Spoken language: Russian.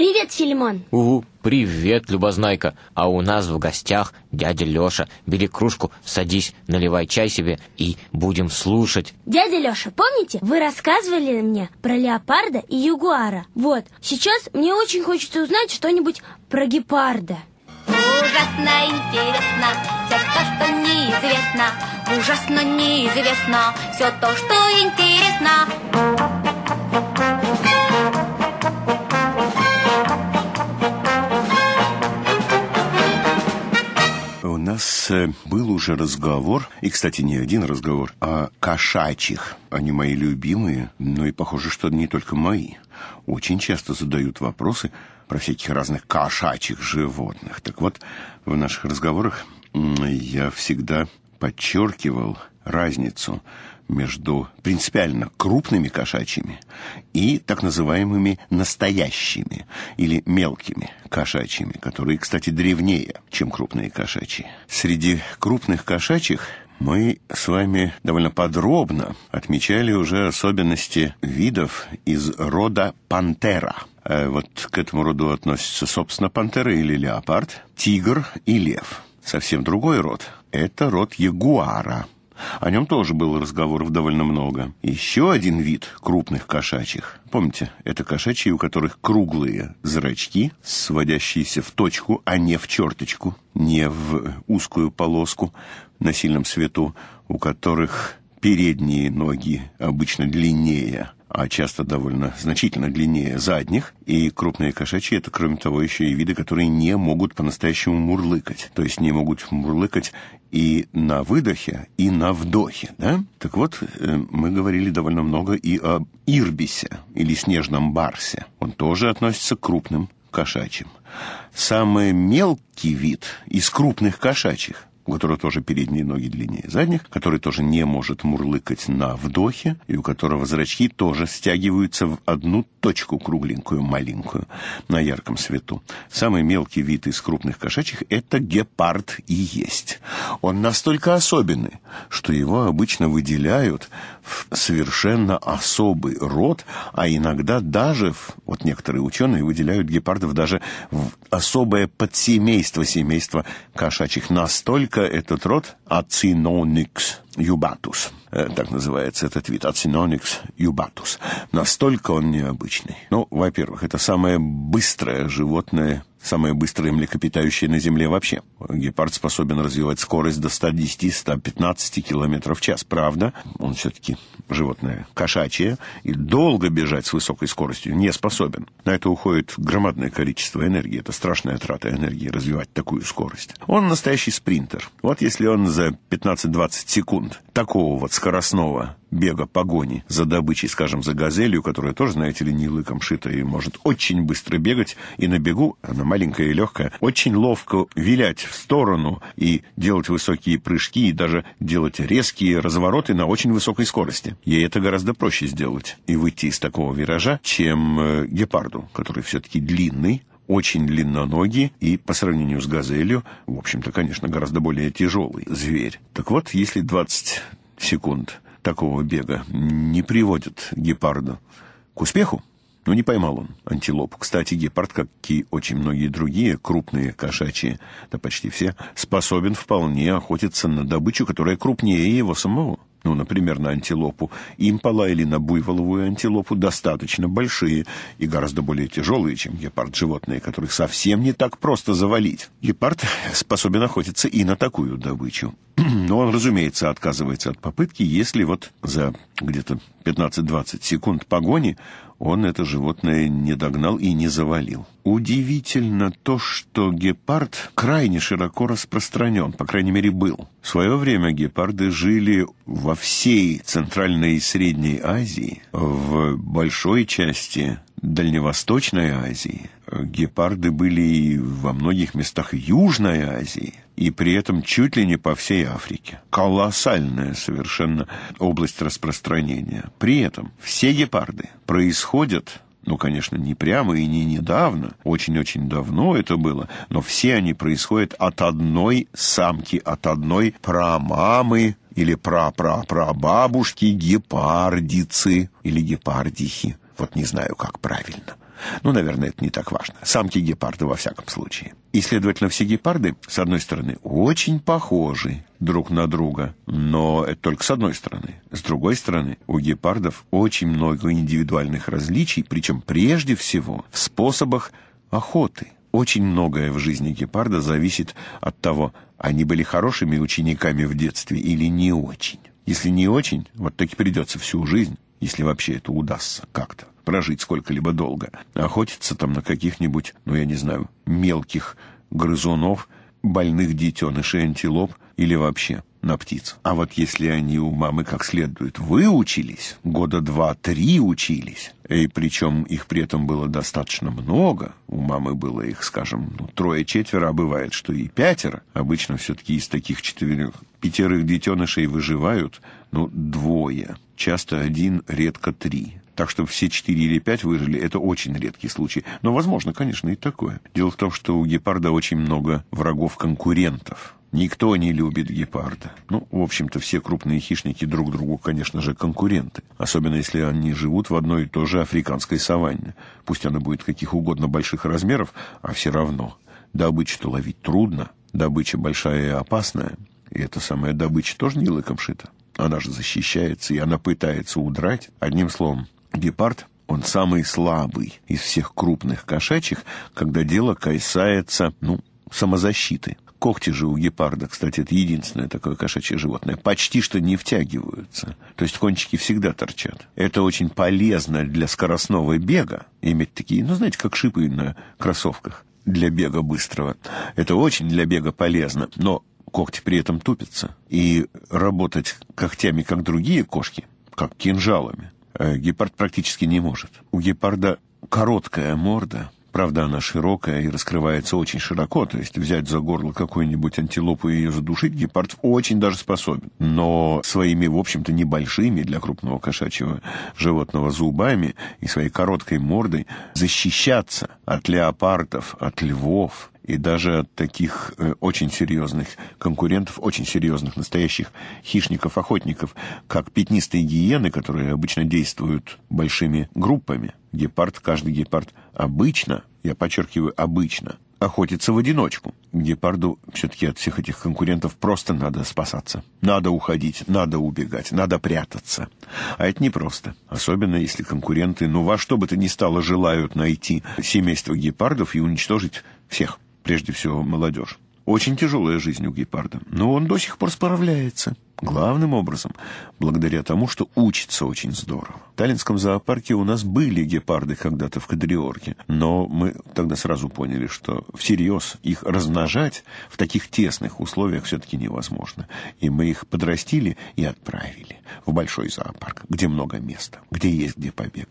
Привет, Филимон. Угу, привет, Любознайка. А у нас в гостях дядя Леша. Бери кружку, садись, наливай чай себе и будем слушать. Дядя Леша, помните, вы рассказывали мне про леопарда и ягуара? Вот, сейчас мне очень хочется узнать что-нибудь про гепарда. Ужасно интересно все то, что неизвестно. Ужасно неизвестно все то, что интересно. Э, был уже разговор, и, кстати, не один разговор, о кошачьих. Они мои любимые, но и похоже, что не только мои. Очень часто задают вопросы про всяких разных кошачьих животных. Так вот, в наших разговорах я всегда подчеркивал разницу между принципиально крупными кошачьими и так называемыми настоящими или мелкими кошачьими, которые, кстати, древнее, чем крупные кошачьи. Среди крупных кошачьих мы с вами довольно подробно отмечали уже особенности видов из рода пантера. Э, вот к этому роду относятся, собственно, пантера или леопард, тигр и лев. Совсем другой род – это род ягуара – о нем тоже было разговоров довольно много. Еще один вид крупных кошачьих. Помните, это кошачьи, у которых круглые зрачки, сводящиеся в точку, а не в черточку, не в узкую полоску на сильном свету, у которых передние ноги обычно длиннее, а часто довольно значительно длиннее задних. И крупные кошачьи – это, кроме того, еще и виды, которые не могут по-настоящему мурлыкать. То есть не могут мурлыкать и на выдохе, и на вдохе. Да? Так вот, э, мы говорили довольно много и о ирбисе, или снежном барсе. Он тоже относится к крупным кошачьим. Самый мелкий вид из крупных кошачьих у которого тоже передние ноги длиннее задних, который тоже не может мурлыкать на вдохе, и у которого зрачки тоже стягиваются в одну точку кругленькую, маленькую, на ярком свету. Самый мелкий вид из крупных кошачьих – это гепард и есть. Он настолько особенный, что его обычно выделяют в совершенно особый род, а иногда даже, вот некоторые ученые выделяют гепардов даже в особое подсемейство семейства кошачьих. Настолько этот род Acinonyx юбатус. Э, так называется этот вид, Acinonyx юбатус. Настолько он необычный. Ну, во-первых, это самое быстрое животное самое быстрое млекопитающее на Земле вообще. Гепард способен развивать скорость до 110-115 км в час. Правда, он все-таки животное кошачье, и долго бежать с высокой скоростью не способен. На это уходит громадное количество энергии. Это страшная трата энергии развивать такую скорость. Он настоящий спринтер. Вот если он за 15-20 секунд такого вот скоростного бега, погони за добычей, скажем, за газелью, которая тоже, знаете ли, не лыком шита и может очень быстро бегать, и на бегу, она маленькая и легкая, очень ловко вилять в сторону и делать высокие прыжки, и даже делать резкие развороты на очень высокой скорости. Ей это гораздо проще сделать и выйти из такого виража, чем э, гепарду, который все-таки длинный, очень длинноногий и по сравнению с газелью, в общем-то, конечно, гораздо более тяжелый зверь. Так вот, если 20 секунд такого бега не приводит гепарда к успеху, но не поймал он антилопу. Кстати, гепард, как и очень многие другие крупные кошачьи, да почти все, способен вполне охотиться на добычу, которая крупнее его самого. Ну, например, на антилопу импала или на буйволовую антилопу достаточно большие и гораздо более тяжелые, чем гепард животные, которых совсем не так просто завалить. Гепард способен охотиться и на такую добычу. Но он, разумеется, отказывается от попытки, если вот за где-то 15-20 секунд погони он это животное не догнал и не завалил. Удивительно то, что гепард крайне широко распространен, по крайней мере, был. В свое время гепарды жили во всей Центральной и Средней Азии, в большой части Дальневосточной Азии. Гепарды были и во многих местах Южной Азии, и при этом чуть ли не по всей Африке. Колоссальная совершенно область распространения. При этом все гепарды происходят ну, конечно, не прямо и не недавно, очень-очень давно это было, но все они происходят от одной самки, от одной прамамы или пра-пра-прабабушки гепардицы или гепардихи. Вот не знаю, как правильно. Ну, наверное, это не так важно. Самки гепарды во всяком случае. И, следовательно, все гепарды, с одной стороны, очень похожи друг на друга, но это только с одной стороны. С другой стороны, у гепардов очень много индивидуальных различий, причем прежде всего в способах охоты. Очень многое в жизни гепарда зависит от того, они были хорошими учениками в детстве или не очень. Если не очень, вот так и придется всю жизнь, если вообще это удастся как-то, прожить сколько-либо долго, охотиться там на каких-нибудь, ну я не знаю, мелких грызунов, больных детенышей антилоп или вообще на птиц. А вот если они у мамы как следует выучились, года два-три учились, и причем их при этом было достаточно много, у мамы было их, скажем, ну, трое-четверо, а бывает, что и пятеро, обычно все-таки из таких четырех, пятерых детенышей выживают, ну, двое, часто один, редко три. Так что все четыре или пять выжили, это очень редкий случай. Но, возможно, конечно, и такое. Дело в том, что у гепарда очень много врагов-конкурентов. Никто не любит гепарда. Ну, в общем-то, все крупные хищники друг другу, конечно же, конкуренты. Особенно, если они живут в одной и той же африканской саванне. Пусть она будет каких угодно больших размеров, а все равно. Добычу-то ловить трудно. Добыча большая и опасная. И эта самая добыча тоже не лыком шита. Она же защищается, и она пытается удрать. Одним словом, гепард он самый слабый из всех крупных кошачьих, когда дело касается, ну, самозащиты. Когти же у гепарда, кстати, это единственное такое кошачье животное, почти что не втягиваются. То есть кончики всегда торчат. Это очень полезно для скоростного бега, иметь такие, ну, знаете, как шипы на кроссовках для бега быстрого. Это очень для бега полезно, но когти при этом тупятся. И работать когтями, как другие кошки, как кинжалами, гепард практически не может. У гепарда короткая морда, Правда, она широкая и раскрывается очень широко, то есть взять за горло какую-нибудь антилопу и ее задушить гепард очень даже способен. Но своими, в общем-то, небольшими для крупного кошачьего животного зубами и своей короткой мордой защищаться от леопардов, от львов, и даже от таких э, очень серьезных конкурентов, очень серьезных настоящих хищников-охотников, как пятнистые гиены, которые обычно действуют большими группами. Гепард, каждый гепард обычно, я подчеркиваю, обычно, охотится в одиночку. Гепарду все-таки от всех этих конкурентов просто надо спасаться. Надо уходить, надо убегать, надо прятаться. А это непросто. Особенно если конкуренты, ну во что бы то ни стало, желают найти семейство гепардов и уничтожить всех прежде всего молодежь. Очень тяжелая жизнь у гепарда, но он до сих пор справляется. Главным образом, благодаря тому, что учится очень здорово. В Таллинском зоопарке у нас были гепарды когда-то в Кадриорке, но мы тогда сразу поняли, что всерьез их размножать в таких тесных условиях все-таки невозможно. И мы их подрастили и отправили в большой зоопарк, где много места, где есть где побегать.